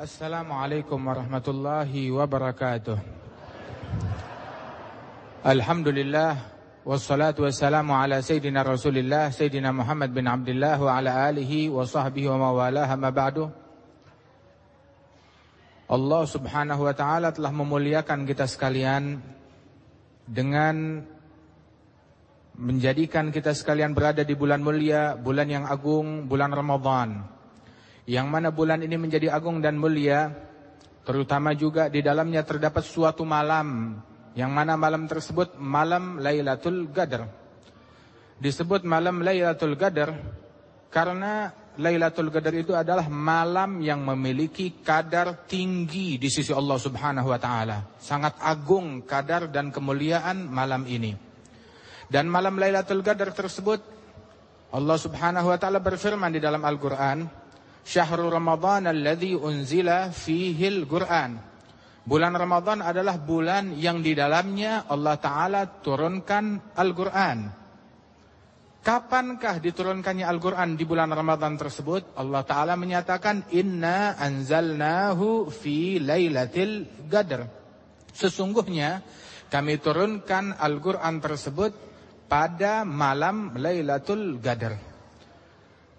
Assalamualaikum warahmatullahi wabarakatuh. Alhamdulillah wassalatu wassalamu ala sayyidina Rasulillah sayyidina Muhammad bin Abdullah wa ala alihi wa sahbihi wa mawalah ma ba'du. Allah Subhanahu wa taala telah memuliakan kita sekalian dengan menjadikan kita sekalian berada di bulan mulia, bulan yang agung, bulan Ramadan yang mana bulan ini menjadi agung dan mulia, terutama juga di dalamnya terdapat suatu malam, yang mana malam tersebut malam Lailatul Qadar. Disebut malam Lailatul Qadar karena Lailatul Qadar itu adalah malam yang memiliki kadar tinggi di sisi Allah Subhanahu wa taala. Sangat agung kadar dan kemuliaan malam ini. Dan malam Lailatul Qadar tersebut Allah Subhanahu wa taala berfirman di dalam Al-Qur'an, Syahrul Ramadan alladhi unzila fihil Qur'an. Bulan Ramadan adalah bulan yang di dalamnya Allah Ta'ala turunkan Al-Quran. Kapankah diturunkannya Al-Quran di bulan Ramadan tersebut? Allah Ta'ala menyatakan, Inna anzalnahu fi laylatil qadr. Sesungguhnya kami turunkan Al-Quran tersebut pada malam Lailatul Qadar.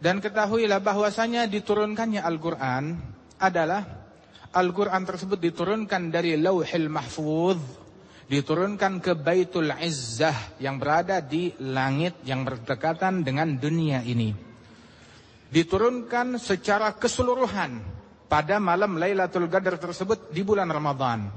Dan ketahuilah bahwasanya diturunkannya Al-Quran adalah Al-Quran tersebut diturunkan dari Lauhil Mahfuz, diturunkan ke Baitul Izzah yang berada di langit yang berdekatan dengan dunia ini. Diturunkan secara keseluruhan pada malam Lailatul Qadar tersebut di bulan Ramadan.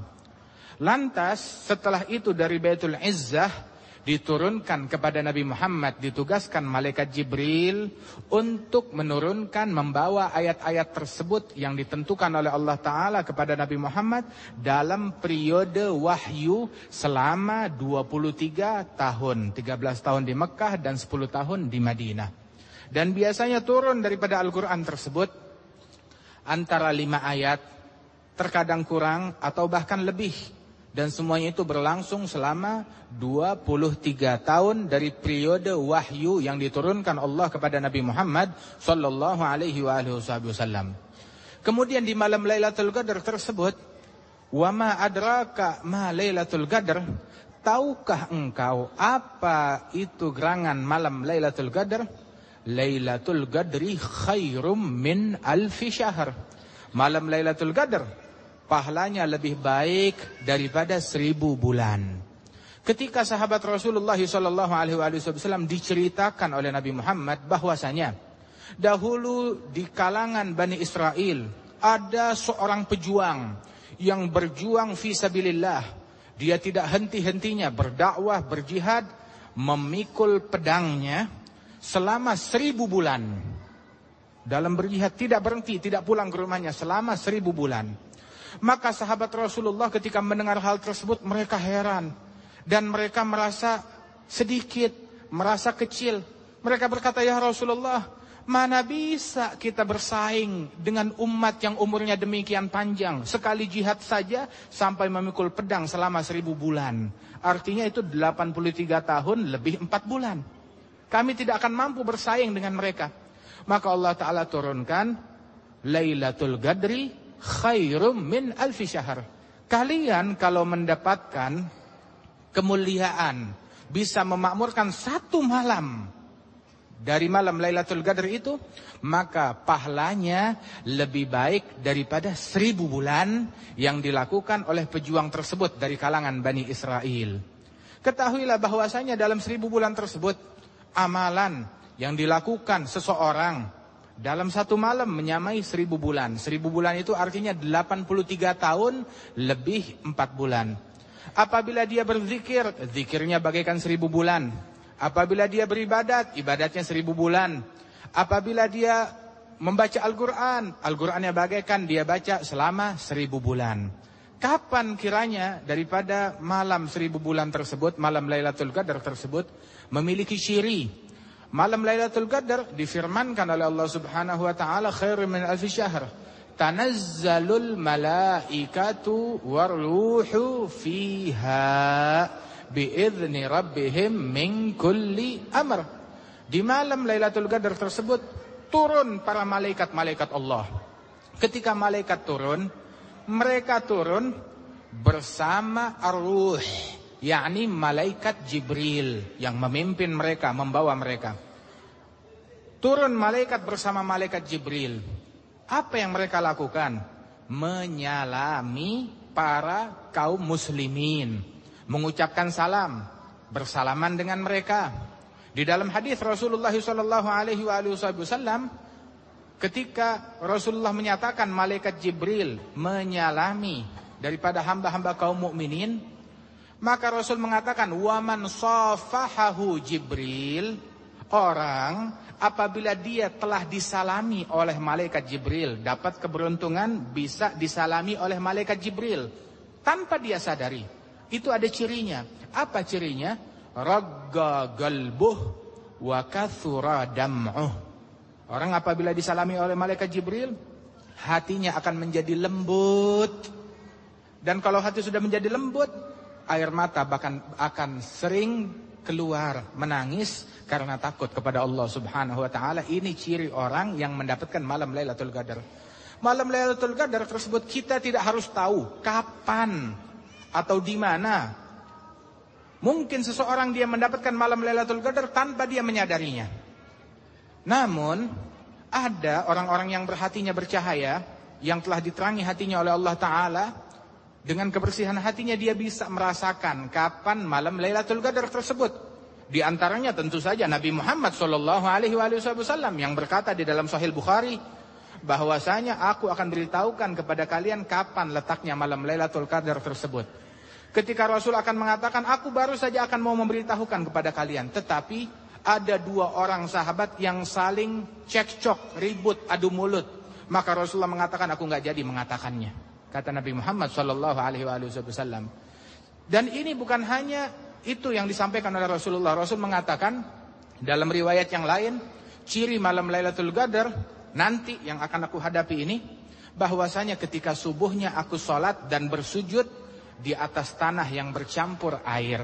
Lantas setelah itu dari Baitul Izzah diturunkan kepada Nabi Muhammad ditugaskan malaikat Jibril untuk menurunkan membawa ayat-ayat tersebut yang ditentukan oleh Allah taala kepada Nabi Muhammad dalam periode wahyu selama 23 tahun. 13 tahun di Mekah dan 10 tahun di Madinah. Dan biasanya turun daripada Al-Qur'an tersebut antara lima ayat terkadang kurang atau bahkan lebih dan semuanya itu berlangsung selama 23 tahun dari periode wahyu yang diturunkan Allah kepada Nabi Muhammad sallallahu alaihi wasallam. Kemudian di malam Lailatul Qadar tersebut, "Wa ma adraka ma Lailatul Qadar?" Tahukah engkau apa itu gerangan malam Lailatul Qadar? Lailatul Qadri khairum min alfi syahr. Malam Lailatul Qadar pahalanya lebih baik daripada seribu bulan. Ketika sahabat Rasulullah Wasallam diceritakan oleh Nabi Muhammad bahwasanya dahulu di kalangan Bani Israel ada seorang pejuang yang berjuang fisabilillah. Dia tidak henti-hentinya berdakwah, berjihad, memikul pedangnya selama seribu bulan. Dalam berjihad tidak berhenti, tidak pulang ke rumahnya selama seribu bulan. Maka sahabat Rasulullah ketika mendengar hal tersebut mereka heran. Dan mereka merasa sedikit, merasa kecil. Mereka berkata, Ya Rasulullah, mana bisa kita bersaing dengan umat yang umurnya demikian panjang. Sekali jihad saja sampai memikul pedang selama seribu bulan. Artinya itu 83 tahun lebih 4 bulan. Kami tidak akan mampu bersaing dengan mereka. Maka Allah Ta'ala turunkan Lailatul Gadri khairum min alfi syahr. Kalian kalau mendapatkan kemuliaan bisa memakmurkan satu malam dari malam Lailatul Qadar itu, maka pahalanya lebih baik daripada seribu bulan yang dilakukan oleh pejuang tersebut dari kalangan Bani Israel. Ketahuilah bahwasanya dalam seribu bulan tersebut, amalan yang dilakukan seseorang dalam satu malam menyamai seribu bulan. Seribu bulan itu artinya 83 tahun lebih empat bulan. Apabila dia berzikir, zikirnya bagaikan seribu bulan. Apabila dia beribadat, ibadatnya seribu bulan. Apabila dia membaca Al-Quran, Al-Qurannya bagaikan dia baca selama seribu bulan. Kapan kiranya daripada malam seribu bulan tersebut, malam Lailatul Qadar tersebut, memiliki ciri Malam Lailatul Qadar difirmankan oleh Allah Subhanahu wa taala khairun min alfi syahr. Tanazzalul malaikatu waruhu fiha biizni rabbihim min kulli amr. Di malam Lailatul Qadar tersebut turun para malaikat-malaikat Allah. ketika malaikat turun, mereka turun bersama arwah, yakni malaikat Jibril yang memimpin mereka, membawa mereka. Turun malaikat bersama malaikat Jibril. Apa yang mereka lakukan? Menyalami para kaum muslimin, mengucapkan salam, bersalaman dengan mereka. Di dalam hadis Rasulullah sallallahu alaihi wasallam ketika Rasulullah menyatakan malaikat Jibril menyalami daripada hamba-hamba kaum mukminin, maka Rasul mengatakan waman safahahu Jibril orang apabila dia telah disalami oleh malaikat Jibril dapat keberuntungan bisa disalami oleh malaikat Jibril tanpa dia sadari. Itu ada cirinya. Apa cirinya? ragga galbuh wa kathura dam'uh. Orang apabila disalami oleh malaikat Jibril, hatinya akan menjadi lembut. Dan kalau hati sudah menjadi lembut, air mata bahkan akan sering keluar menangis karena takut kepada Allah Subhanahu wa taala. Ini ciri orang yang mendapatkan malam Lailatul Qadar. Malam Lailatul Qadar tersebut kita tidak harus tahu kapan atau di mana Mungkin seseorang dia mendapatkan malam Lailatul Qadar tanpa dia menyadarinya. Namun, ada orang-orang yang berhatinya bercahaya, yang telah diterangi hatinya oleh Allah Ta'ala, dengan kebersihan hatinya dia bisa merasakan kapan malam Lailatul Qadar tersebut. Di antaranya tentu saja Nabi Muhammad Shallallahu Alaihi Wasallam yang berkata di dalam Sahih Bukhari bahwasanya aku akan beritahukan kepada kalian kapan letaknya malam Lailatul Qadar tersebut. Ketika Rasul akan mengatakan, aku baru saja akan mau memberitahukan kepada kalian. Tetapi ada dua orang sahabat yang saling cekcok, ribut, adu mulut. Maka Rasulullah mengatakan, aku nggak jadi mengatakannya. Kata Nabi Muhammad Sallallahu Alaihi Wasallam. Dan ini bukan hanya itu yang disampaikan oleh Rasulullah. Rasul mengatakan dalam riwayat yang lain, ciri malam Lailatul Qadar nanti yang akan aku hadapi ini, bahwasanya ketika subuhnya aku sholat dan bersujud di atas tanah yang bercampur air.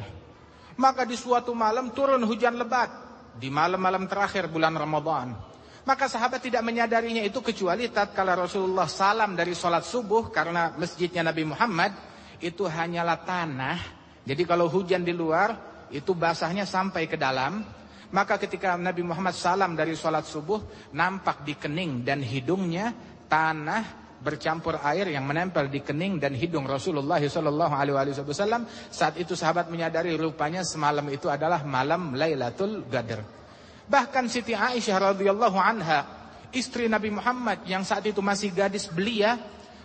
Maka di suatu malam turun hujan lebat di malam-malam terakhir bulan Ramadan. Maka sahabat tidak menyadarinya itu kecuali tatkala Rasulullah salam dari sholat subuh karena masjidnya Nabi Muhammad itu hanyalah tanah. Jadi kalau hujan di luar itu basahnya sampai ke dalam. Maka ketika Nabi Muhammad salam dari sholat subuh nampak di kening dan hidungnya tanah bercampur air yang menempel di kening dan hidung Rasulullah sallallahu alaihi wasallam. Saat itu sahabat menyadari rupanya semalam itu adalah malam Lailatul Qadar. Bahkan Siti Aisyah radhiyallahu anha, istri Nabi Muhammad yang saat itu masih gadis belia,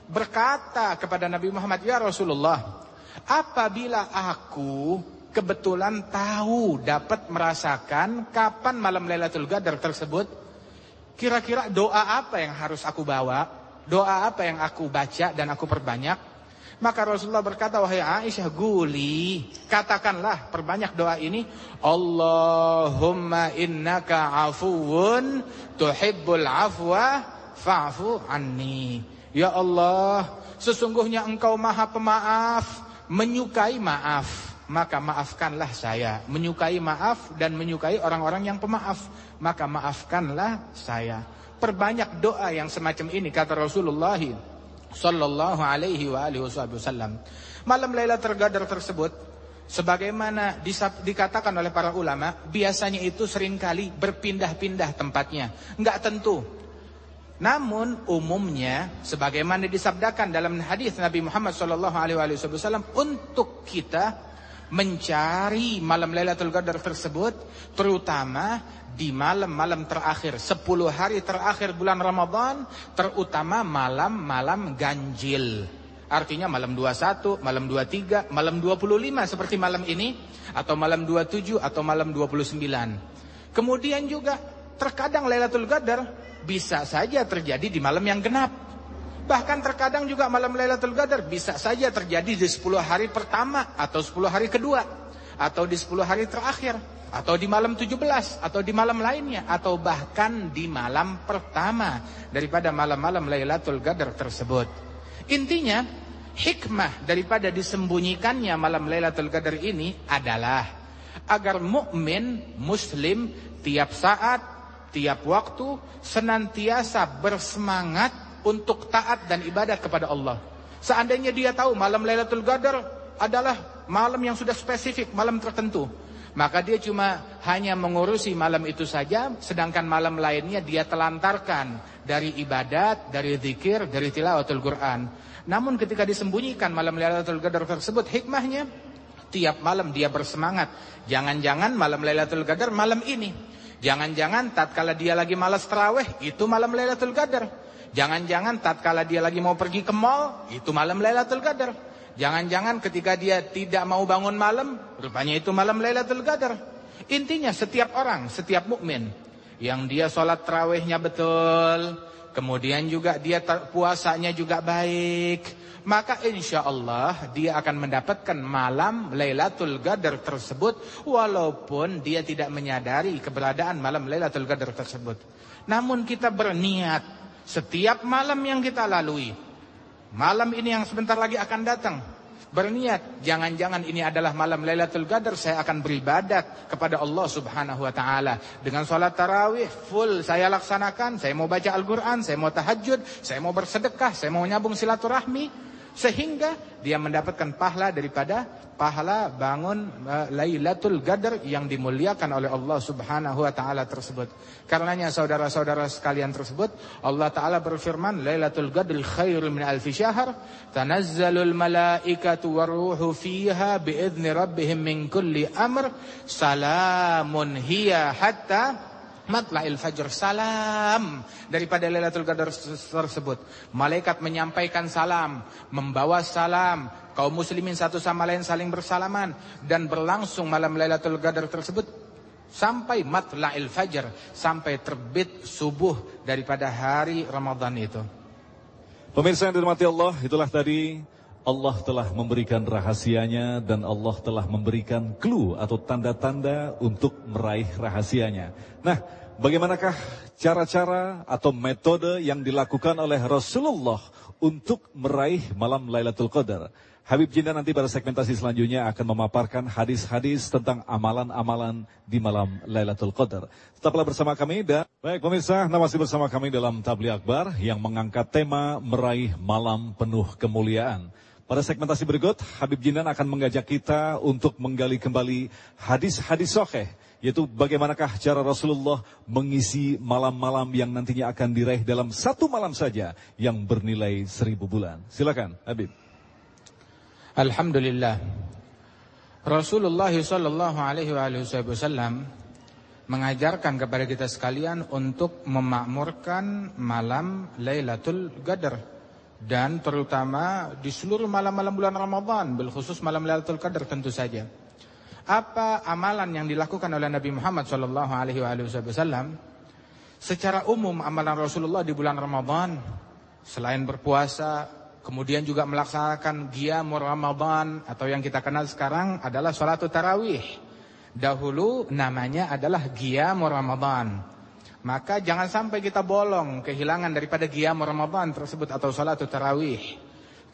berkata kepada Nabi Muhammad, "Ya Rasulullah, apabila aku kebetulan tahu dapat merasakan kapan malam Lailatul Qadar tersebut, kira-kira doa apa yang harus aku bawa?" doa apa yang aku baca dan aku perbanyak? Maka Rasulullah berkata, wahai Aisyah, guli, katakanlah, perbanyak doa ini. Allahumma innaka afuun tuhibbul afwa fa'fu anni. Ya Allah, sesungguhnya engkau maha pemaaf, menyukai maaf. Maka maafkanlah saya. Menyukai maaf dan menyukai orang-orang yang pemaaf. Maka maafkanlah saya. Perbanyak doa yang semacam ini kata Rasulullah sallallahu alaihi wa alihi wasallam. Malam Lailatul Qadar tersebut sebagaimana dikatakan oleh para ulama, biasanya itu sering kali berpindah-pindah tempatnya, enggak tentu. Namun umumnya sebagaimana disabdakan dalam hadis Nabi Muhammad sallallahu alaihi wasallam untuk kita mencari malam Lailatul Qadar tersebut terutama di malam-malam terakhir. 10 hari terakhir bulan Ramadan terutama malam-malam ganjil. Artinya malam 21 malam 23 malam 25 seperti malam ini atau malam 27 atau malam 29 kemudian juga terkadang Lailatul Qadar bisa saja terjadi di malam yang genap. Bahkan terkadang juga malam Lailatul Qadar bisa saja terjadi di 10 hari pertama atau 10 hari kedua atau di 10 hari terakhir atau di malam 17 atau di malam lainnya atau bahkan di malam pertama daripada malam-malam Lailatul Qadar tersebut. Intinya hikmah daripada disembunyikannya malam Lailatul Qadar ini adalah agar mukmin muslim tiap saat, tiap waktu senantiasa bersemangat untuk taat dan ibadat kepada Allah. Seandainya dia tahu malam Lailatul Qadar adalah malam yang sudah spesifik, malam tertentu. Maka dia cuma hanya mengurusi malam itu saja, sedangkan malam lainnya dia telantarkan dari ibadat, dari zikir, dari tilawatul Quran. Namun ketika disembunyikan malam Lailatul Qadar tersebut, hikmahnya tiap malam dia bersemangat. Jangan-jangan malam Lailatul Qadar malam ini. Jangan-jangan tatkala dia lagi malas terawih, itu malam Lailatul Qadar. Jangan-jangan tatkala dia lagi mau pergi ke mall, itu malam Lailatul Qadar. Jangan-jangan ketika dia tidak mau bangun malam, rupanya itu malam Lailatul Qadar. Intinya setiap orang, setiap mukmin yang dia sholat terawihnya betul, kemudian juga dia puasanya juga baik, maka insya Allah dia akan mendapatkan malam Lailatul Qadar tersebut walaupun dia tidak menyadari keberadaan malam Lailatul Qadar tersebut. Namun kita berniat setiap malam yang kita lalui Malam ini yang sebentar lagi akan datang. Berniat, jangan-jangan ini adalah malam Lailatul Qadar saya akan beribadat kepada Allah Subhanahu wa taala dengan salat tarawih full saya laksanakan, saya mau baca Al-Qur'an, saya mau tahajud, saya mau bersedekah, saya mau nyambung silaturahmi sehingga dia mendapatkan pahala daripada pahala bangun uh, Lailatul Qadar yang dimuliakan oleh Allah Subhanahu wa taala tersebut. Karenanya saudara-saudara sekalian tersebut, Allah taala berfirman, "Lailatul Qadri khairun min alfi syahr, tanazzalul malaikatu waruhu fiha biizni rabbihim min kulli amr, salamun hiya hatta matla'il fajr salam daripada Lailatul Qadar tersebut. Malaikat menyampaikan salam, membawa salam, kaum muslimin satu sama lain saling bersalaman dan berlangsung malam Lailatul Qadar tersebut sampai matla'il fajr, sampai terbit subuh daripada hari Ramadan itu. Pemirsa yang dirahmati Allah, itulah tadi Allah telah memberikan rahasianya dan Allah telah memberikan clue atau tanda-tanda untuk meraih rahasianya. Nah, bagaimanakah cara-cara atau metode yang dilakukan oleh Rasulullah untuk meraih malam Lailatul Qadar? Habib Jinda nanti pada segmentasi selanjutnya akan memaparkan hadis-hadis tentang amalan-amalan di malam Lailatul Qadar. Tetaplah bersama kami dan baik pemirsa, nah masih bersama kami dalam Tabli Akbar yang mengangkat tema meraih malam penuh kemuliaan. Pada segmentasi berikut, Habib Jinan akan mengajak kita untuk menggali kembali hadis-hadis sahih, yaitu bagaimanakah cara Rasulullah mengisi malam-malam yang nantinya akan diraih dalam satu malam saja yang bernilai seribu bulan. Silakan, Habib. Alhamdulillah. Rasulullah Shallallahu Alaihi Wasallam mengajarkan kepada kita sekalian untuk memakmurkan malam Lailatul Qadar dan terutama di seluruh malam-malam bulan Ramadan, khusus malam Lailatul Qadar tentu saja. Apa amalan yang dilakukan oleh Nabi Muhammad sallallahu alaihi wasallam? Secara umum amalan Rasulullah di bulan Ramadan selain berpuasa, kemudian juga melaksanakan qiyamul Ramadan atau yang kita kenal sekarang adalah salat tarawih. Dahulu namanya adalah qiyamul Ramadan. Maka jangan sampai kita bolong kehilangan daripada qiyam Ramadan tersebut atau salat tarawih.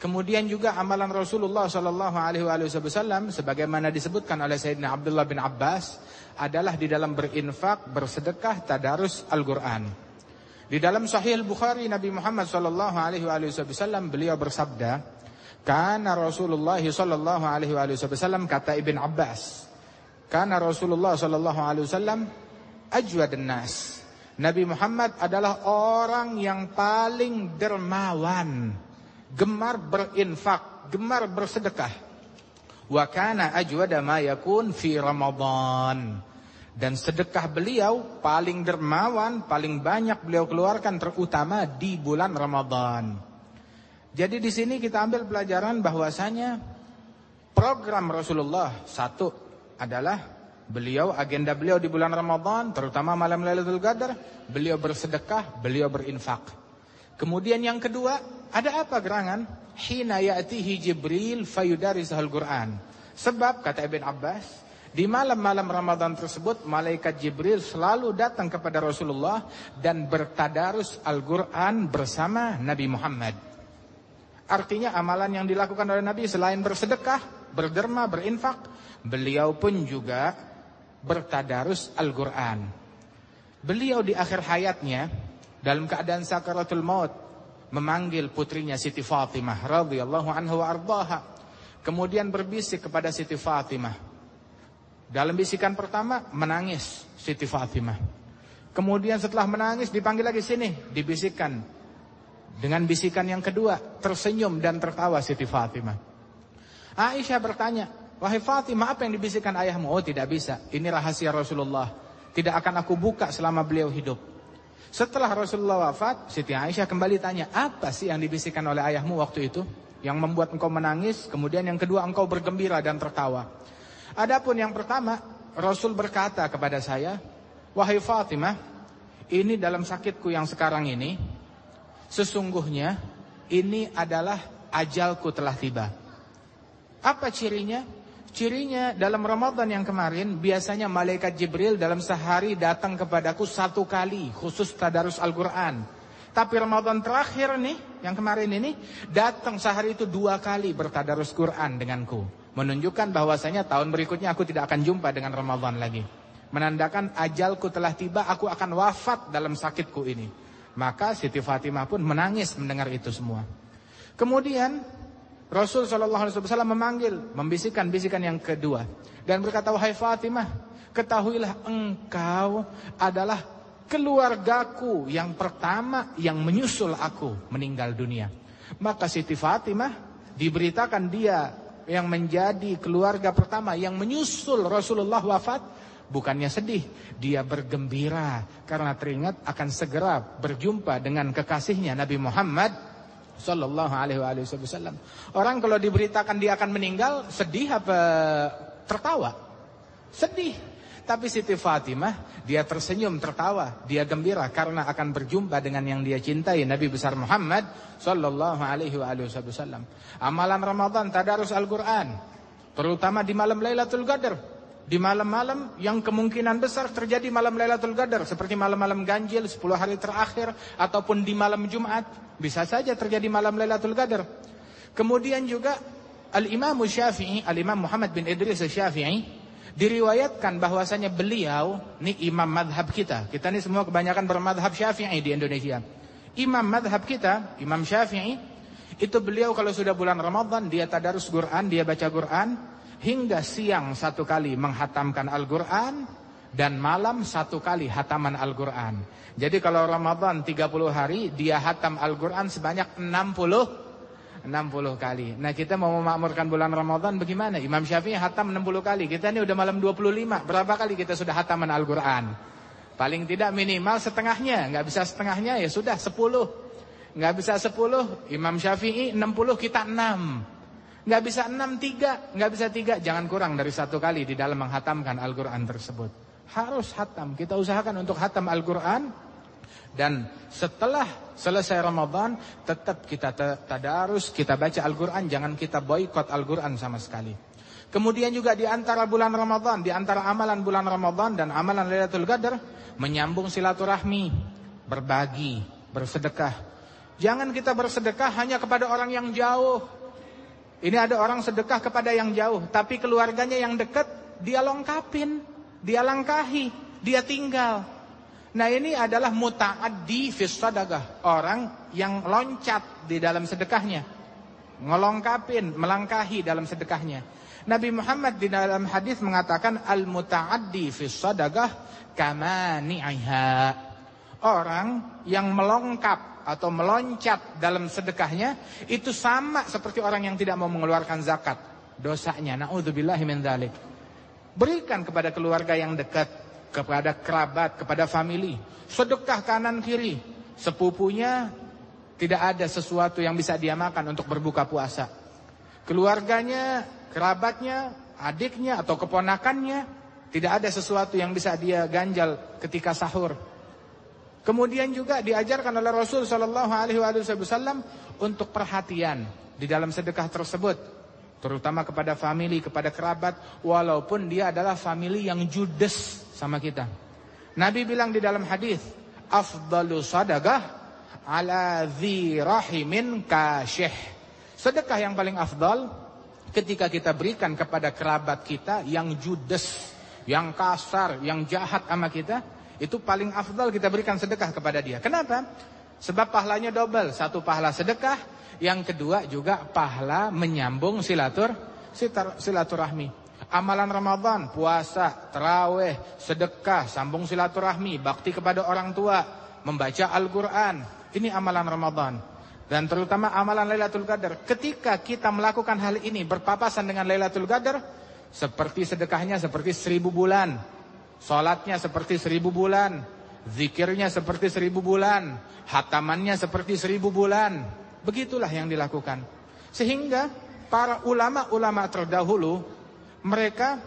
Kemudian juga amalan Rasulullah sallallahu alaihi wasallam sebagaimana disebutkan oleh Sayyidina Abdullah bin Abbas adalah di dalam berinfak, bersedekah, tadarus Al-Qur'an. Di dalam Sahih Al-Bukhari Nabi Muhammad sallallahu alaihi wasallam beliau bersabda, "Kana Rasulullah sallallahu alaihi wasallam kata Ibn Abbas, kana Rasulullah sallallahu alaihi wasallam ajwadan nas." Nabi Muhammad adalah orang yang paling dermawan, gemar berinfak, gemar bersedekah. Wa kana ajwada ma yakun fi Ramadan. Dan sedekah beliau paling dermawan, paling banyak beliau keluarkan terutama di bulan Ramadan. Jadi di sini kita ambil pelajaran bahwasanya program Rasulullah satu adalah Beliau agenda beliau di bulan Ramadan terutama malam Lailatul Qadar, beliau bersedekah, beliau berinfak. Kemudian yang kedua, ada apa gerangan? Hina ya'tihi Jibril fayudarisahul Qur'an. Sebab kata Ibn Abbas, di malam-malam Ramadan tersebut malaikat Jibril selalu datang kepada Rasulullah dan bertadarus Al-Qur'an bersama Nabi Muhammad. Artinya amalan yang dilakukan oleh Nabi selain bersedekah, berderma, berinfak, beliau pun juga bertadarus Al-Quran. Beliau di akhir hayatnya dalam keadaan sakaratul maut memanggil putrinya Siti Fatimah radhiyallahu anha wa ardaha. Kemudian berbisik kepada Siti Fatimah. Dalam bisikan pertama menangis Siti Fatimah. Kemudian setelah menangis dipanggil lagi sini, dibisikkan. Dengan bisikan yang kedua, tersenyum dan tertawa Siti Fatimah. Aisyah bertanya, "Wahai Fatimah, apa yang dibisikkan ayahmu?" "Oh, tidak bisa. Ini rahasia Rasulullah. Tidak akan aku buka selama beliau hidup." Setelah Rasulullah wafat, Siti Aisyah kembali tanya, apa sih yang dibisikkan oleh ayahmu waktu itu? Yang membuat engkau menangis, kemudian yang kedua engkau bergembira dan tertawa. Adapun yang pertama, Rasul berkata kepada saya, Wahai Fatimah, ini dalam sakitku yang sekarang ini, sesungguhnya ini adalah ajalku telah tiba. Apa cirinya? Cirinya dalam Ramadan yang kemarin biasanya malaikat Jibril dalam sehari datang kepadaku satu kali khusus tadarus Al-Quran. Tapi Ramadan terakhir nih yang kemarin ini datang sehari itu dua kali bertadarus Quran denganku. Menunjukkan bahwasanya tahun berikutnya aku tidak akan jumpa dengan Ramadan lagi. Menandakan ajalku telah tiba aku akan wafat dalam sakitku ini. Maka Siti Fatimah pun menangis mendengar itu semua. Kemudian Rasul Wasallam memanggil, membisikkan bisikan yang kedua dan berkata, wahai Fatimah, ketahuilah engkau adalah keluargaku yang pertama yang menyusul aku meninggal dunia. Maka Siti Fatimah diberitakan dia yang menjadi keluarga pertama yang menyusul Rasulullah wafat, bukannya sedih, dia bergembira karena teringat akan segera berjumpa dengan kekasihnya Nabi Muhammad Sallallahu alaihi wasallam. Orang kalau diberitakan dia akan meninggal, sedih apa tertawa? Sedih. Tapi Siti Fatimah, dia tersenyum, tertawa, dia gembira karena akan berjumpa dengan yang dia cintai Nabi besar Muhammad sallallahu alaihi wasallam. Amalan Ramadan tadarus Al-Qur'an, terutama di malam Lailatul Qadar. Di malam-malam yang kemungkinan besar terjadi malam Lailatul Qadar seperti malam-malam ganjil 10 hari terakhir ataupun di malam Jumat bisa saja terjadi malam Lailatul Qadar. Kemudian juga Al-Imam Syafi'i, Al-Imam Muhammad bin Idris Syafi'i diriwayatkan bahwasanya beliau ini imam madhab kita. Kita ini semua kebanyakan bermadhab Syafi'i di Indonesia. Imam madhab kita, Imam Syafi'i itu beliau kalau sudah bulan Ramadan dia tadarus Quran, dia baca Quran hingga siang satu kali menghatamkan Al-Quran dan malam satu kali hataman Al-Quran. Jadi kalau Ramadan 30 hari dia hatam Al-Quran sebanyak 60 60 kali. Nah kita mau memakmurkan bulan Ramadan bagaimana? Imam Syafi'i hatam 60 kali. Kita ini udah malam 25. Berapa kali kita sudah hataman Al-Quran? Paling tidak minimal setengahnya. Nggak bisa setengahnya ya sudah 10. Nggak bisa 10. Imam Syafi'i 60 kita 6. Nggak bisa enam tiga, nggak bisa tiga, jangan kurang dari satu kali di dalam menghatamkan Al-Quran tersebut. Harus hatam, kita usahakan untuk hatam Al-Quran. Dan setelah selesai Ramadan, tetap kita tadarus, kita baca Al-Quran, jangan kita boykot Al-Quran sama sekali. Kemudian juga di antara bulan Ramadan, di antara amalan bulan Ramadan dan amalan Lailatul Qadar, menyambung silaturahmi, berbagi, bersedekah. Jangan kita bersedekah hanya kepada orang yang jauh, ini ada orang sedekah kepada yang jauh, tapi keluarganya yang dekat dia lengkapin, dia langkahi, dia tinggal. Nah ini adalah muta'addi sadaqah, orang yang loncat di dalam sedekahnya. Ngelongkapin, melangkahi dalam sedekahnya. Nabi Muhammad di dalam hadis mengatakan al-muta'addi fis sadaqah kamani'iha. Orang yang melongkap atau meloncat dalam sedekahnya itu sama seperti orang yang tidak mau mengeluarkan zakat. Dosanya naudzubillahi min dzalik berikan kepada keluarga yang dekat kepada kerabat kepada family sedekah kanan kiri. Sepupunya tidak ada sesuatu yang bisa dia makan untuk berbuka puasa. Keluarganya kerabatnya adiknya atau keponakannya tidak ada sesuatu yang bisa dia ganjal ketika sahur Kemudian juga diajarkan oleh Rasul Shallallahu Alaihi Wasallam untuk perhatian di dalam sedekah tersebut, terutama kepada family, kepada kerabat, walaupun dia adalah family yang judes sama kita. Nabi bilang di dalam hadis, afdalu sadaqah ala dhi rahimin kasyih. Sedekah yang paling afdal ketika kita berikan kepada kerabat kita yang judes, yang kasar, yang jahat sama kita, itu paling afdal kita berikan sedekah kepada dia. Kenapa? Sebab pahalanya double. Satu pahala sedekah, yang kedua juga pahala menyambung silatur silaturahmi. Amalan Ramadan, puasa, terawih, sedekah, sambung silaturahmi, bakti kepada orang tua, membaca Al-Qur'an. Ini amalan Ramadan. Dan terutama amalan Lailatul Qadar. Ketika kita melakukan hal ini berpapasan dengan Lailatul Qadar, seperti sedekahnya seperti seribu bulan, Salatnya seperti seribu bulan, zikirnya seperti seribu bulan, hatamannya seperti seribu bulan. Begitulah yang dilakukan. Sehingga para ulama-ulama terdahulu, mereka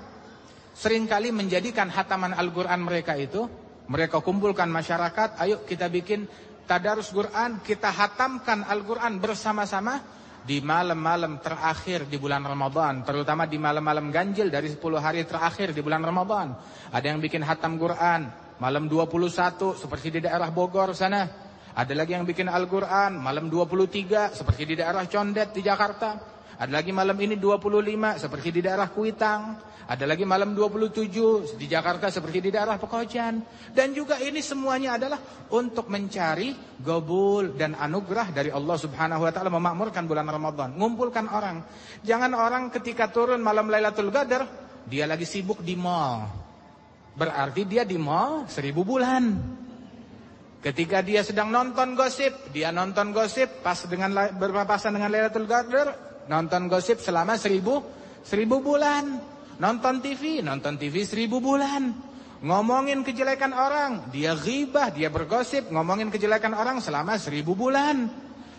sering kali menjadikan hataman Al-Quran mereka itu, mereka kumpulkan masyarakat, ayo kita bikin tadarus Quran, kita hatamkan Al-Quran bersama-sama, di malam-malam terakhir di bulan Ramadan, terutama di malam-malam ganjil dari 10 hari terakhir di bulan Ramadan. Ada yang bikin hatam Quran malam 21 seperti di daerah Bogor sana. Ada lagi yang bikin Al-Quran malam 23 seperti di daerah Condet di Jakarta. Ada lagi malam ini 25 seperti di daerah Kuitang. Ada lagi malam 27 di Jakarta seperti di daerah Pekojan. Dan juga ini semuanya adalah untuk mencari gobul dan anugerah dari Allah Subhanahu wa taala memakmurkan bulan Ramadan, ngumpulkan orang. Jangan orang ketika turun malam Lailatul Qadar dia lagi sibuk di mall. Berarti dia di mall seribu bulan. Ketika dia sedang nonton gosip, dia nonton gosip pas dengan berpapasan dengan Lailatul Qadar, Nonton gosip selama seribu, seribu bulan. Nonton TV, nonton TV seribu bulan. Ngomongin kejelekan orang, dia ghibah, dia bergosip, ngomongin kejelekan orang selama seribu bulan.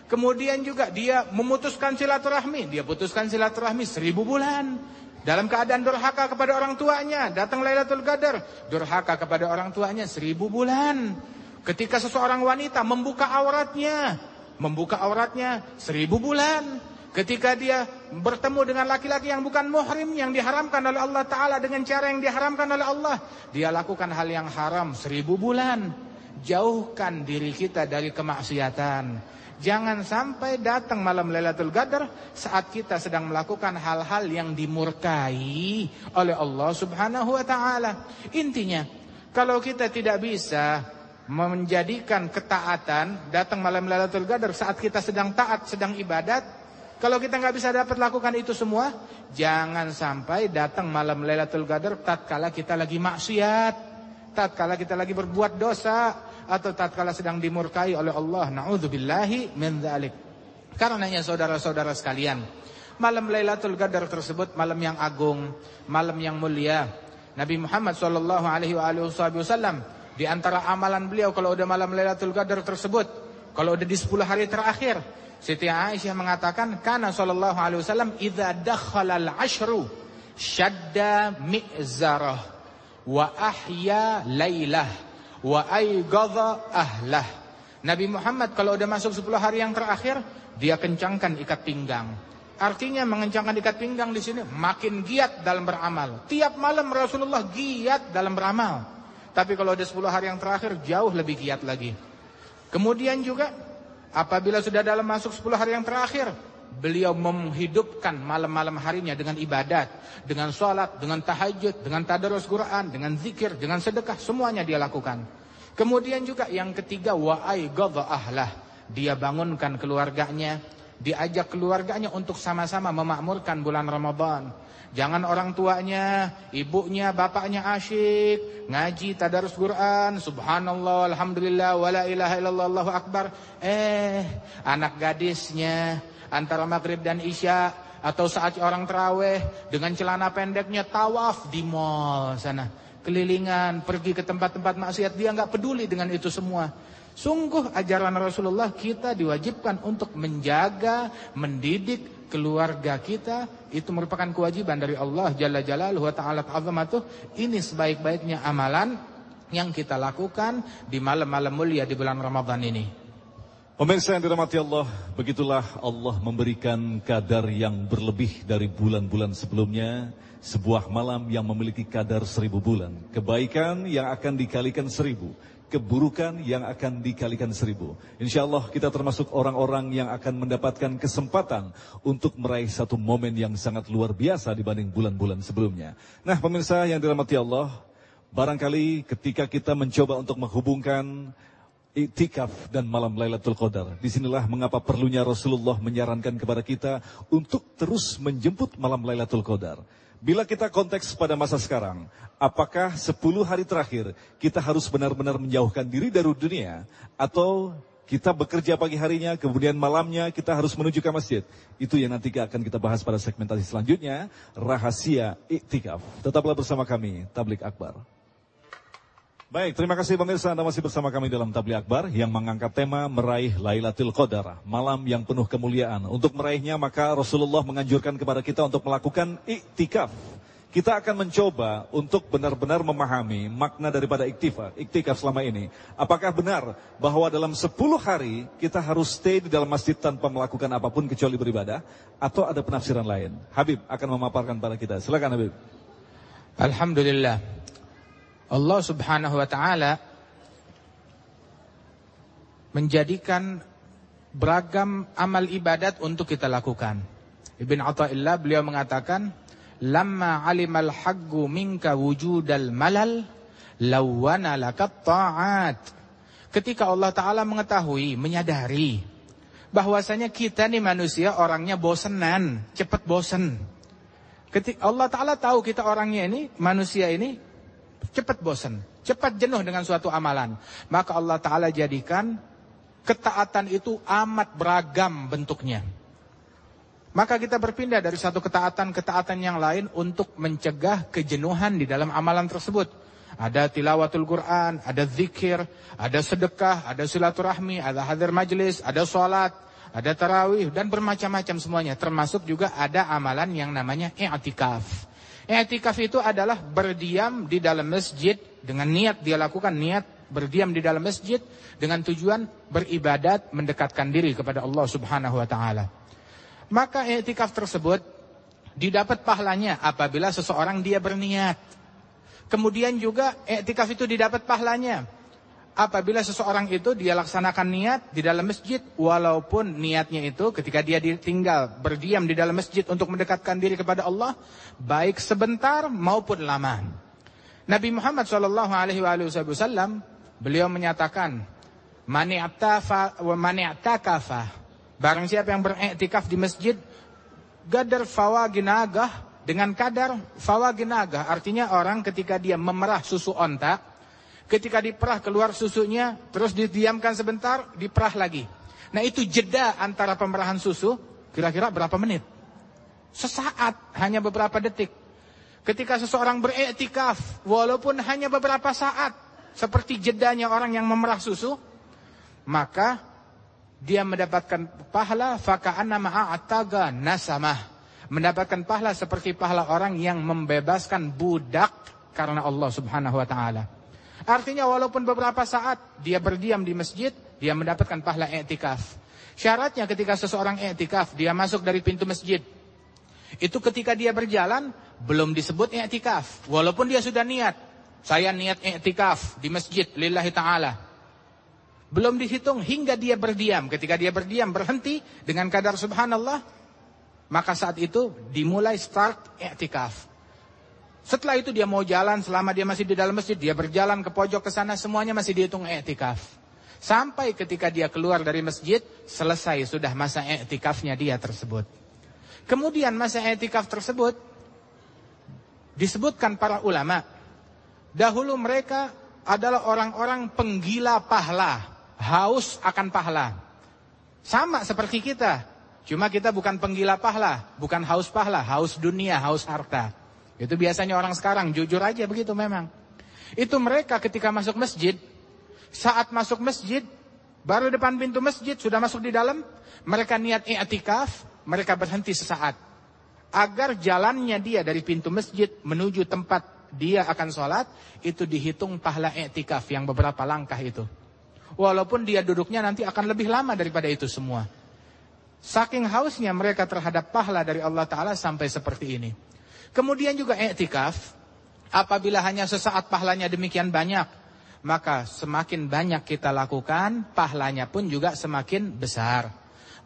Kemudian juga dia memutuskan silaturahmi, dia putuskan silaturahmi seribu bulan. Dalam keadaan durhaka kepada orang tuanya, datang Lailatul Qadar, durhaka kepada orang tuanya seribu bulan. Ketika seseorang wanita membuka auratnya, membuka auratnya seribu bulan. Ketika dia bertemu dengan laki-laki yang bukan muhrim yang diharamkan oleh Allah Ta'ala dengan cara yang diharamkan oleh Allah. Dia lakukan hal yang haram seribu bulan. Jauhkan diri kita dari kemaksiatan. Jangan sampai datang malam Lailatul Qadar saat kita sedang melakukan hal-hal yang dimurkai oleh Allah Subhanahu wa taala. Intinya, kalau kita tidak bisa menjadikan ketaatan datang malam Lailatul Qadar saat kita sedang taat, sedang ibadat, kalau kita nggak bisa dapat lakukan itu semua, jangan sampai datang malam Lailatul Qadar tatkala kita lagi maksiat, tatkala kita lagi berbuat dosa atau tatkala sedang dimurkai oleh Allah. Nauzubillahi min dzalik. Karenanya saudara-saudara sekalian, malam Lailatul Qadar tersebut malam yang agung, malam yang mulia. Nabi Muhammad sallallahu alaihi wasallam di antara amalan beliau kalau udah malam Lailatul Qadar tersebut, kalau udah di 10 hari terakhir, Siti Aisyah mengatakan karena sallallahu alaihi wasallam idza dakhala al-ashru shadda mi'zarah wa ahya lailah wa ahlah. Nabi Muhammad kalau udah masuk 10 hari yang terakhir, dia kencangkan ikat pinggang. Artinya mengencangkan ikat pinggang di sini makin giat dalam beramal. Tiap malam Rasulullah giat dalam beramal. Tapi kalau udah 10 hari yang terakhir jauh lebih giat lagi. Kemudian juga Apabila sudah dalam masuk 10 hari yang terakhir, beliau menghidupkan malam-malam harinya dengan ibadat, dengan sholat, dengan tahajud, dengan tadarus Quran, dengan zikir, dengan sedekah, semuanya dia lakukan. Kemudian juga yang ketiga, wa'ai ahlah. Dia bangunkan keluarganya, diajak keluarganya untuk sama-sama memakmurkan bulan Ramadan. Jangan orang tuanya, ibunya, bapaknya asyik, ngaji tadarus Quran, subhanallah, alhamdulillah, wala ilaha illallah, Allahu akbar. Eh, anak gadisnya antara maghrib dan isya atau saat orang terawih dengan celana pendeknya tawaf di mall sana. Kelilingan, pergi ke tempat-tempat maksiat, dia nggak peduli dengan itu semua. Sungguh ajaran Rasulullah kita diwajibkan untuk menjaga, mendidik keluarga kita. Itu merupakan kewajiban dari Allah Jalla Jalaluhu wa ta'ala azamatuh ini sebaik-baiknya amalan yang kita lakukan di malam-malam mulia di bulan Ramadan ini. Pemirsa yang dirahmati Allah, begitulah Allah memberikan kadar yang berlebih dari bulan-bulan sebelumnya, sebuah malam yang memiliki kadar seribu bulan, kebaikan yang akan dikalikan seribu, keburukan yang akan dikalikan seribu. Insya Allah kita termasuk orang-orang yang akan mendapatkan kesempatan untuk meraih satu momen yang sangat luar biasa dibanding bulan-bulan sebelumnya. Nah pemirsa yang dirahmati Allah, barangkali ketika kita mencoba untuk menghubungkan iktikaf dan malam Lailatul Qadar. Di sinilah mengapa perlunya Rasulullah menyarankan kepada kita untuk terus menjemput malam Lailatul Qadar. Bila kita konteks pada masa sekarang, apakah 10 hari terakhir kita harus benar-benar menjauhkan diri dari dunia atau kita bekerja pagi harinya, kemudian malamnya kita harus menuju ke masjid. Itu yang nanti akan kita bahas pada segmentasi selanjutnya, rahasia iktikaf. Tetaplah bersama kami, Tablik Akbar. Baik, terima kasih pemirsa Anda masih bersama kami dalam Tabli Akbar yang mengangkat tema meraih Lailatul Qadar, malam yang penuh kemuliaan. Untuk meraihnya maka Rasulullah menganjurkan kepada kita untuk melakukan iktikaf. Kita akan mencoba untuk benar-benar memahami makna daripada iktikaf, iktikaf selama ini. Apakah benar bahwa dalam 10 hari kita harus stay di dalam masjid tanpa melakukan apa pun kecuali beribadah? Atau ada penafsiran lain? Habib akan memaparkan pada kita. Silakan Habib. Alhamdulillah. Allah Subhanahu wa taala menjadikan beragam amal ibadat untuk kita lakukan. Ibn Athaillah beliau mengatakan, "Lamma 'alimal haggu minka wujudal malal, lawana lakat ta'at." Ketika Allah taala mengetahui, menyadari bahwasanya kita nih manusia orangnya bosenan, cepat bosen. Ketika Allah taala tahu kita orangnya ini, manusia ini cepat bosan, cepat jenuh dengan suatu amalan. Maka Allah Ta'ala jadikan ketaatan itu amat beragam bentuknya. Maka kita berpindah dari satu ketaatan-ketaatan yang lain untuk mencegah kejenuhan di dalam amalan tersebut. Ada tilawatul Quran, ada zikir, ada sedekah, ada silaturahmi, ada hadir majlis, ada sholat, ada tarawih, dan bermacam-macam semuanya. Termasuk juga ada amalan yang namanya i'tikaf. Etikaf itu adalah berdiam di dalam masjid dengan niat dia lakukan niat berdiam di dalam masjid dengan tujuan beribadat mendekatkan diri kepada Allah Subhanahu wa taala. Maka etikaf tersebut didapat pahalanya apabila seseorang dia berniat. Kemudian juga etikaf itu didapat pahalanya apabila seseorang itu dia laksanakan niat di dalam masjid walaupun niatnya itu ketika dia ditinggal berdiam di dalam masjid untuk mendekatkan diri kepada Allah baik sebentar maupun lama. Nabi Muhammad Shallallahu alaihi wasallam beliau menyatakan mani'tafa wa barang siapa yang beriktikaf di masjid gadar fawaginagah dengan kadar fawaginagah artinya orang ketika dia memerah susu onta Ketika diperah keluar susunya, terus didiamkan sebentar, diperah lagi. Nah itu jeda antara pemerahan susu, kira-kira berapa menit? Sesaat, hanya beberapa detik. Ketika seseorang beriktikaf, walaupun hanya beberapa saat, seperti jedanya orang yang memerah susu, maka dia mendapatkan pahala faka'anna ma'ataga nasamah. Mendapatkan pahala seperti pahala orang yang membebaskan budak karena Allah Subhanahu wa taala. Artinya walaupun beberapa saat dia berdiam di masjid, dia mendapatkan pahala i'tikaf. Syaratnya ketika seseorang i'tikaf, dia masuk dari pintu masjid. Itu ketika dia berjalan, belum disebut i'tikaf. Walaupun dia sudah niat. Saya niat i'tikaf di masjid, lillahi ta'ala. Belum dihitung hingga dia berdiam. Ketika dia berdiam, berhenti dengan kadar subhanallah. Maka saat itu dimulai start i'tikaf. Setelah itu dia mau jalan selama dia masih di dalam masjid, dia berjalan ke pojok ke sana semuanya masih dihitung i'tikaf. Sampai ketika dia keluar dari masjid, selesai sudah masa i'tikafnya dia tersebut. Kemudian masa i'tikaf tersebut disebutkan para ulama, dahulu mereka adalah orang-orang penggila pahala, haus akan pahala. Sama seperti kita, cuma kita bukan penggila pahala, bukan haus pahala, haus dunia, haus harta. Itu biasanya orang sekarang, jujur aja begitu memang. Itu mereka ketika masuk masjid, saat masuk masjid, baru depan pintu masjid, sudah masuk di dalam, mereka niat i'tikaf, mereka berhenti sesaat. Agar jalannya dia dari pintu masjid menuju tempat dia akan sholat, itu dihitung pahala i'tikaf yang beberapa langkah itu. Walaupun dia duduknya nanti akan lebih lama daripada itu semua. Saking hausnya mereka terhadap pahala dari Allah Ta'ala sampai seperti ini. Kemudian juga i'tikaf, apabila hanya sesaat pahalanya demikian banyak, maka semakin banyak kita lakukan, pahalanya pun juga semakin besar.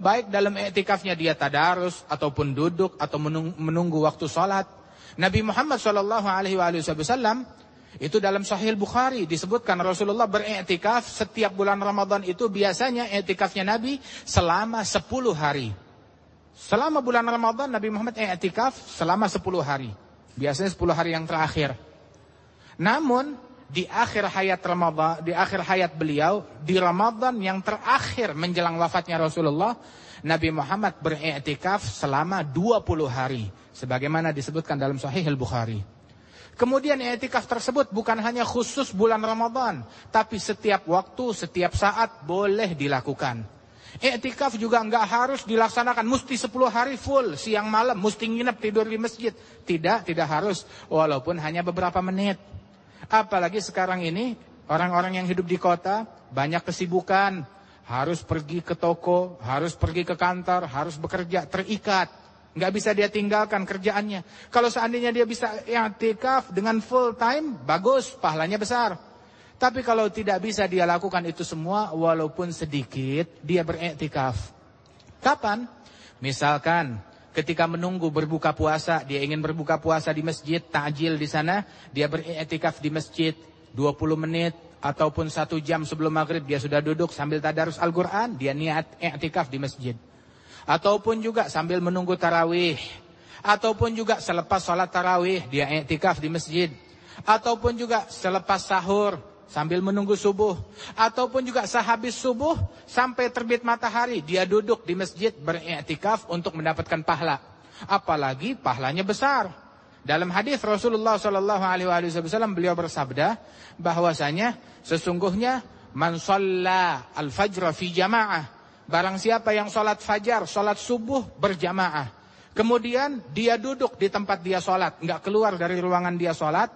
Baik dalam i'tikafnya dia tadarus, ataupun duduk, atau menunggu, waktu sholat. Nabi Muhammad SAW Itu dalam Sahih Bukhari disebutkan Rasulullah beriktikaf setiap bulan Ramadan itu biasanya iktikafnya Nabi selama 10 hari. Selama bulan Ramadan Nabi Muhammad iktikaf selama 10 hari. Biasanya 10 hari yang terakhir. Namun di akhir hayat Ramadan, di akhir hayat beliau, di Ramadan yang terakhir menjelang wafatnya Rasulullah, Nabi Muhammad beriktikaf selama 20 hari sebagaimana disebutkan dalam Sahih Al-Bukhari. Kemudian etikaf tersebut bukan hanya khusus bulan Ramadan, tapi setiap waktu, setiap saat boleh dilakukan. Etikaf juga enggak harus dilaksanakan mesti 10 hari full, siang malam mesti nginep tidur di masjid. Tidak, tidak harus walaupun hanya beberapa menit. Apalagi sekarang ini orang-orang yang hidup di kota banyak kesibukan, harus pergi ke toko, harus pergi ke kantor, harus bekerja, terikat. Nggak bisa dia tinggalkan kerjaannya. Kalau seandainya dia bisa i'tikaf dengan full time, bagus, pahalanya besar. Tapi kalau tidak bisa dia lakukan itu semua, walaupun sedikit, dia beriktikaf. Kapan? Misalkan ketika menunggu berbuka puasa, dia ingin berbuka puasa di masjid, takjil di sana, dia beriktikaf di masjid 20 menit ataupun satu jam sebelum maghrib dia sudah duduk sambil tadarus Al-Quran, dia niat iktikaf di masjid. Ataupun juga sambil menunggu tarawih. Ataupun juga selepas sholat tarawih dia iktikaf di masjid. Ataupun juga selepas sahur sambil menunggu subuh. Ataupun juga sehabis subuh sampai terbit matahari dia duduk di masjid beriktikaf untuk mendapatkan pahala. Apalagi pahalanya besar. Dalam hadis Rasulullah Shallallahu Alaihi Wasallam beliau bersabda bahwasanya sesungguhnya man al fajr fi jamaah Barang siapa yang sholat fajar, sholat subuh berjamaah. Kemudian dia duduk di tempat dia sholat. Nggak keluar dari ruangan dia sholat.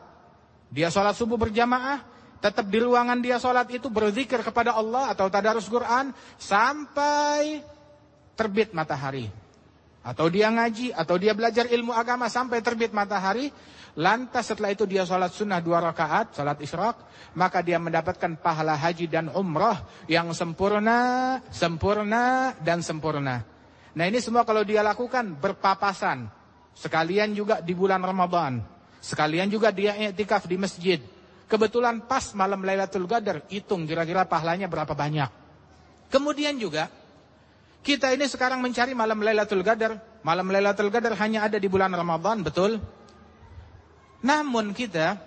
Dia sholat subuh berjamaah. Tetap di ruangan dia sholat itu berzikir kepada Allah atau tadarus Quran. Sampai terbit matahari. Atau dia ngaji, atau dia belajar ilmu agama sampai terbit matahari. Lantas setelah itu dia sholat sunnah dua rakaat, sholat isyraq, maka dia mendapatkan pahala haji dan umrah yang sempurna, sempurna, dan sempurna. Nah ini semua kalau dia lakukan berpapasan. Sekalian juga di bulan Ramadan. Sekalian juga dia iktikaf di masjid. Kebetulan pas malam Lailatul Qadar, hitung kira-kira pahalanya berapa banyak. Kemudian juga, kita ini sekarang mencari malam Lailatul Qadar. Malam Lailatul Qadar hanya ada di bulan Ramadan, betul? Namun kita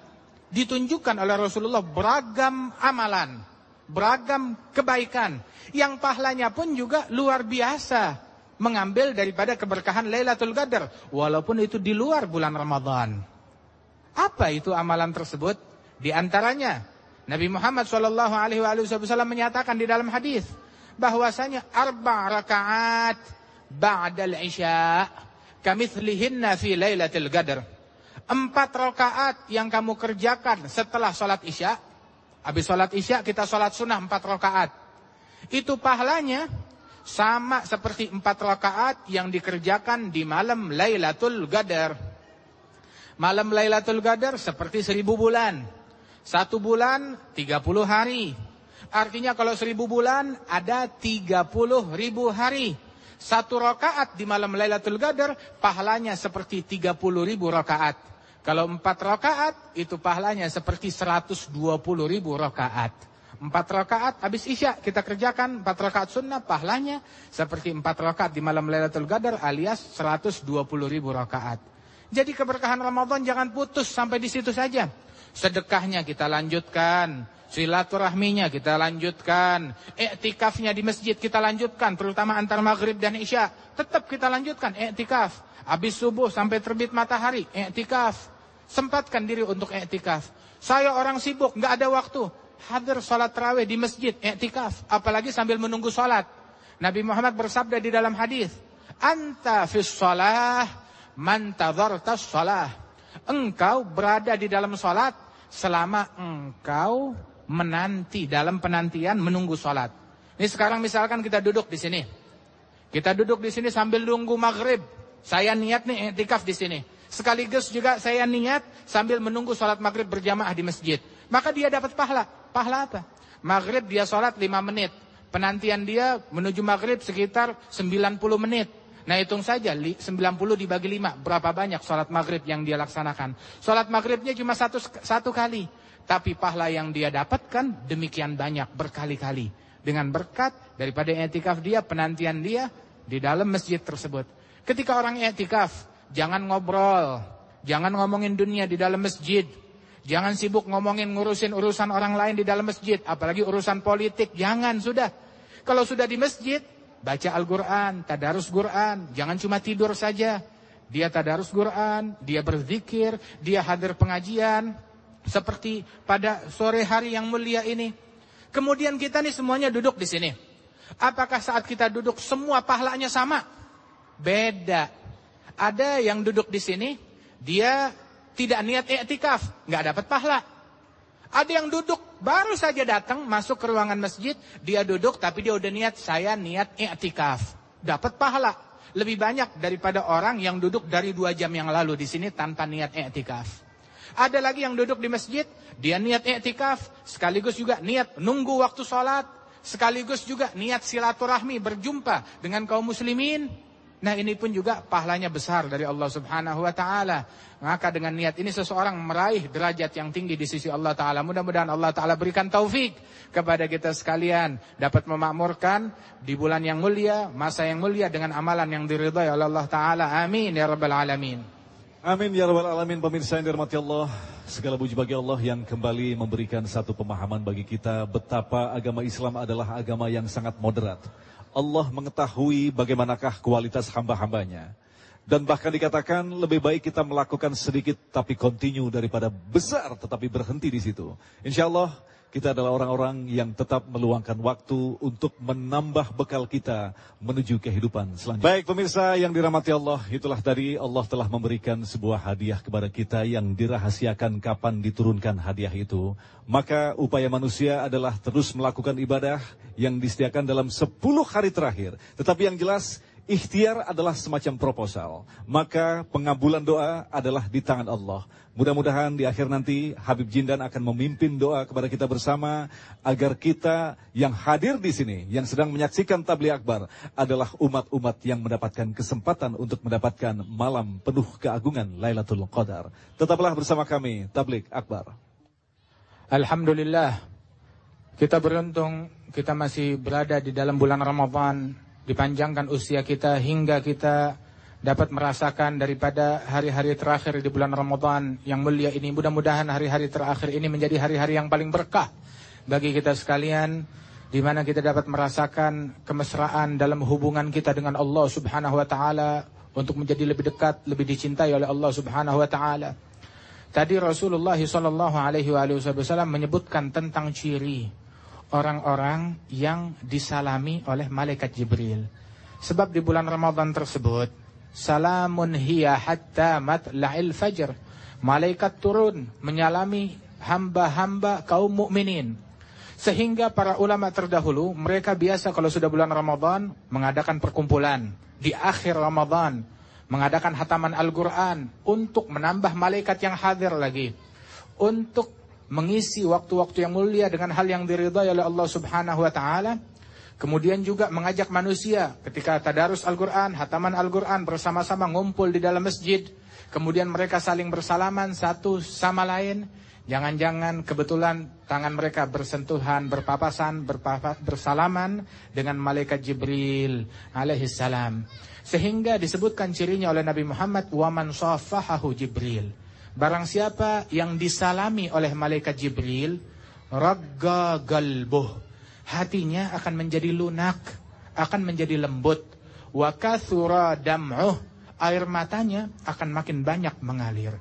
ditunjukkan oleh Rasulullah beragam amalan, beragam kebaikan yang pahalanya pun juga luar biasa mengambil daripada keberkahan Lailatul Qadar walaupun itu di luar bulan Ramadan. Apa itu amalan tersebut? Di antaranya Nabi Muhammad Shallallahu alaihi wasallam menyatakan di dalam hadis bahwasanya arba rakaat ba'dal isya kamitslihinna fi Lailatul Qadar Empat rakaat yang kamu kerjakan setelah sholat isya. Habis sholat isya kita sholat sunnah empat rakaat. Itu pahalanya sama seperti empat rakaat yang dikerjakan di malam Lailatul Qadar. Malam Lailatul Qadar seperti seribu bulan. Satu bulan tiga puluh hari. Artinya kalau seribu bulan ada tiga puluh ribu hari. Satu rakaat di malam Lailatul Qadar pahalanya seperti tiga puluh ribu rakaat. Kalau empat rakaat itu pahalanya seperti 120 ribu rakaat. Empat rakaat habis isya kita kerjakan empat rakaat sunnah pahalanya seperti empat rakaat di malam Lailatul Qadar alias 120 ribu rakaat. Jadi keberkahan Ramadan jangan putus sampai di situ saja. Sedekahnya kita lanjutkan, silaturahminya kita lanjutkan, iktikafnya di masjid kita lanjutkan, terutama antar maghrib dan isya. Tetap kita lanjutkan iktikaf. Habis subuh sampai terbit matahari, iktikaf. Sempatkan diri untuk etikaf. Saya orang sibuk, nggak ada waktu. Hadir sholat terawih di masjid, etikaf. Apalagi sambil menunggu sholat. Nabi Muhammad bersabda di dalam hadis, Anta fis sholah, man tadhartas sholah. Engkau berada di dalam sholat selama engkau menanti dalam penantian menunggu sholat. Ini sekarang misalkan kita duduk di sini. Kita duduk di sini sambil nunggu maghrib. Saya niat nih etikaf di sini. Sekaligus juga saya niat sambil menunggu sholat maghrib berjamaah di masjid. Maka dia dapat pahala. Pahala apa? Maghrib dia sholat 5 menit. Penantian dia menuju maghrib sekitar 90 menit. Nah hitung saja 90 dibagi 5 berapa banyak sholat maghrib yang dia laksanakan. Sholat maghribnya cuma satu, satu kali. Tapi pahala yang dia dapatkan demikian banyak berkali-kali. Dengan berkat daripada etikaf dia, penantian dia di dalam masjid tersebut. Ketika orang etikaf, jangan ngobrol. Jangan ngomongin dunia di dalam masjid. Jangan sibuk ngomongin ngurusin urusan orang lain di dalam masjid. Apalagi urusan politik. Jangan, sudah. Kalau sudah di masjid, baca Al-Quran, tadarus Quran, jangan cuma tidur saja. Dia tadarus Quran, dia berzikir, dia hadir pengajian, seperti pada sore hari yang mulia ini. Kemudian kita nih semuanya duduk di sini. Apakah saat kita duduk semua pahalanya sama? Beda. Ada yang duduk di sini, dia tidak niat iktikaf, nggak dapat pahala. Ada yang duduk baru saja datang masuk ke ruangan masjid, dia duduk tapi dia udah niat saya niat i'tikaf. Dapat pahala lebih banyak daripada orang yang duduk dari dua jam yang lalu di sini tanpa niat i'tikaf. Ada lagi yang duduk di masjid, dia niat i'tikaf, sekaligus juga niat nunggu waktu sholat, sekaligus juga niat silaturahmi berjumpa dengan kaum muslimin. Nah ini pun juga pahalanya besar dari Allah subhanahu wa ta'ala. Maka dengan niat ini seseorang meraih derajat yang tinggi di sisi Allah ta'ala. Mudah-mudahan Allah ta'ala berikan taufik kepada kita sekalian. Dapat memakmurkan di bulan yang mulia, masa yang mulia dengan amalan yang diridhai oleh Allah ta'ala. Amin ya rabbal alamin. Amin ya rabbal alamin pemirsa yang dirahmati Allah. Segala puji bagi Allah yang kembali memberikan satu pemahaman bagi kita betapa agama Islam adalah agama yang sangat moderat. Allah mengetahui bagaimanakah kualitas hamba-hambanya. Dan bahkan dikatakan lebih baik kita melakukan sedikit tapi continue daripada besar tetapi berhenti di situ. Insya Allah kita adalah orang-orang yang tetap meluangkan waktu untuk menambah bekal kita menuju kehidupan selanjutnya. Baik pemirsa yang dirahmati Allah, itulah tadi Allah telah memberikan sebuah hadiah kepada kita yang dirahasiakan kapan diturunkan hadiah itu. Maka upaya manusia adalah terus melakukan ibadah yang disediakan dalam 10 hari terakhir. Tetapi yang jelas Ikhtiar adalah semacam proposal, maka pengabulan doa adalah di tangan Allah. Mudah-mudahan di akhir nanti Habib Jindan akan memimpin doa kepada kita bersama agar kita yang hadir di sini, yang sedang menyaksikan tabligh akbar adalah umat-umat yang mendapatkan kesempatan untuk mendapatkan malam penuh keagungan Lailatul Qadar. Tetaplah bersama kami tabligh akbar. Alhamdulillah. Kita beruntung kita masih berada di dalam bulan Ramadan dipanjangkan usia kita hingga kita dapat merasakan daripada hari-hari terakhir di bulan Ramadan yang mulia ini. Mudah-mudahan hari-hari terakhir ini menjadi hari-hari yang paling berkah bagi kita sekalian di mana kita dapat merasakan kemesraan dalam hubungan kita dengan Allah Subhanahu wa taala untuk menjadi lebih dekat, lebih dicintai oleh Allah Subhanahu wa taala. Tadi Rasulullah wasallam menyebutkan tentang ciri orang-orang yang disalami oleh malaikat Jibril. Sebab di bulan Ramadan tersebut, salamun hiya hatta matla'il fajr. Malaikat turun menyalami hamba-hamba kaum mukminin. Sehingga para ulama terdahulu, mereka biasa kalau sudah bulan Ramadan mengadakan perkumpulan di akhir Ramadan, mengadakan hataman Al-Qur'an untuk menambah malaikat yang hadir lagi. Untuk mengisi waktu-waktu yang mulia dengan hal yang diridhai oleh Allah Subhanahu wa taala. Kemudian juga mengajak manusia ketika tadarus Al-Qur'an, hataman Al-Qur'an bersama-sama ngumpul di dalam masjid. Kemudian mereka saling bersalaman satu sama lain. Jangan-jangan kebetulan tangan mereka bersentuhan, berpapasan, berpapa, bersalaman dengan malaikat Jibril alaihissalam. Sehingga disebutkan cirinya oleh Nabi Muhammad, "Waman safahahu Jibril." Barang siapa yang disalami oleh malaikat Jibril, ragga galbuh. Hatinya akan menjadi lunak, akan menjadi lembut. Wa kathura dam'uh. Air matanya akan makin banyak mengalir.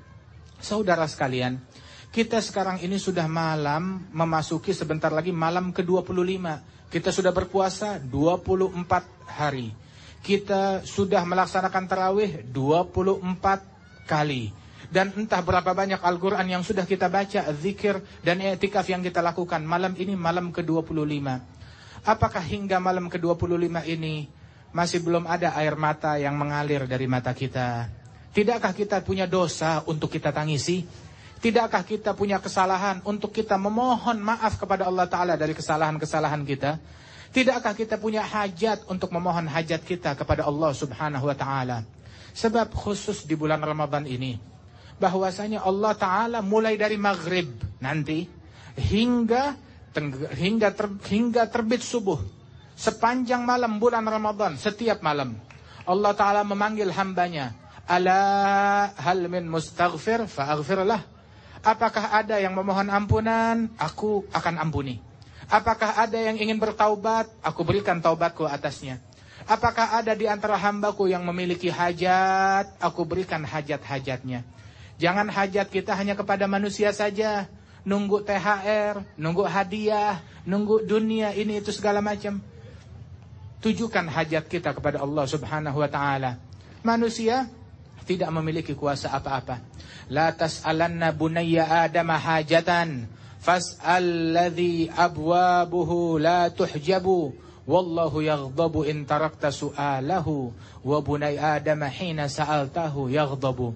Saudara sekalian, kita sekarang ini sudah malam memasuki sebentar lagi malam ke-25. Kita sudah berpuasa 24 hari. Kita sudah melaksanakan terawih 24 kali. Dan entah berapa banyak Al-Quran yang sudah kita baca, zikir dan etikaf yang kita lakukan. Malam ini malam ke-25. Apakah hingga malam ke-25 ini masih belum ada air mata yang mengalir dari mata kita? Tidakkah kita punya dosa untuk kita tangisi? Tidakkah kita punya kesalahan untuk kita memohon maaf kepada Allah Ta'ala dari kesalahan-kesalahan kita? Tidakkah kita punya hajat untuk memohon hajat kita kepada Allah Subhanahu wa taala? Sebab khusus di bulan Ramadan ini bahwasanya Allah taala mulai dari maghrib nanti hingga hingga ter, hingga terbit subuh sepanjang malam bulan Ramadan setiap malam Allah taala memanggil hambanya ala hal min mustaghfir faaghfirlah apakah ada yang memohon ampunan aku akan ampuni Apakah ada yang ingin bertaubat? Aku berikan taubatku atasnya. Apakah ada di antara hambaku yang memiliki hajat? Aku berikan hajat-hajatnya. Jangan hajat kita hanya kepada manusia saja. Nunggu THR, nunggu hadiah, nunggu dunia ini itu segala macam. Tujukan hajat kita kepada Allah subhanahu wa ta'ala. Manusia tidak memiliki kuasa apa-apa. La tas'alanna bunayya adama hajatan fas'al ladzi abwabuhu la tuhjabu wallahu yaghdabu in tarakta su'alahu wa bunai adam hina sa'altahu yaghdabu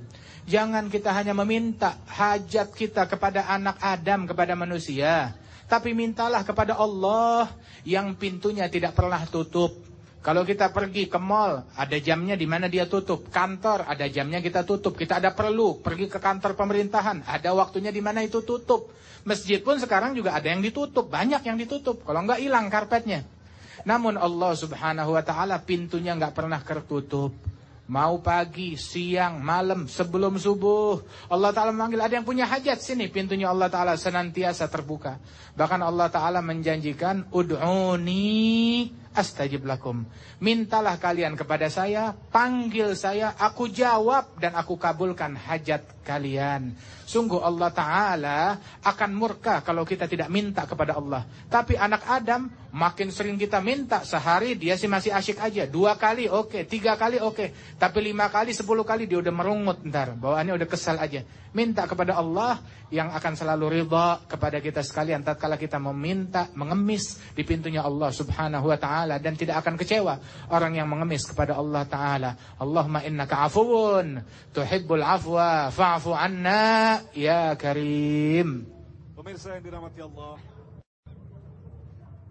jangan kita hanya meminta hajat kita kepada anak Adam kepada manusia tapi mintalah kepada Allah yang pintunya tidak pernah tutup kalau kita pergi ke mall, ada jamnya di mana dia tutup. Kantor, ada jamnya kita tutup. Kita ada perlu pergi ke kantor pemerintahan, ada waktunya di mana itu tutup. Masjid pun sekarang juga ada yang ditutup, banyak yang ditutup. Kalau enggak hilang karpetnya. Namun Allah Subhanahu wa taala pintunya enggak pernah tertutup. Mau pagi, siang, malam, sebelum subuh. Allah Ta'ala memanggil, ada yang punya hajat sini. Pintunya Allah Ta'ala senantiasa terbuka. Bahkan Allah Ta'ala menjanjikan, Ud'uni astajib lakum. Mintalah kalian kepada saya, panggil saya, aku jawab dan aku kabulkan hajat kalian. Sungguh Allah Ta'ala akan murka kalau kita tidak minta kepada Allah. Tapi anak Adam makin sering kita minta sehari dia sih masih asyik aja. Dua kali oke, okay. tiga kali oke. Okay. Tapi lima kali, sepuluh kali dia udah merungut ntar. Bawaannya udah kesal aja. Minta kepada Allah yang akan selalu ridha kepada kita sekalian. Tatkala kita meminta, mengemis di pintunya Allah Subhanahu Wa Ta'ala. Dan tidak akan kecewa orang yang mengemis kepada Allah Ta'ala. Allahumma innaka afuun tuhibbul afwa fa'fu anna ya karim. Pemirsa yang dirahmati Allah,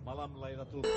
malam Lailatul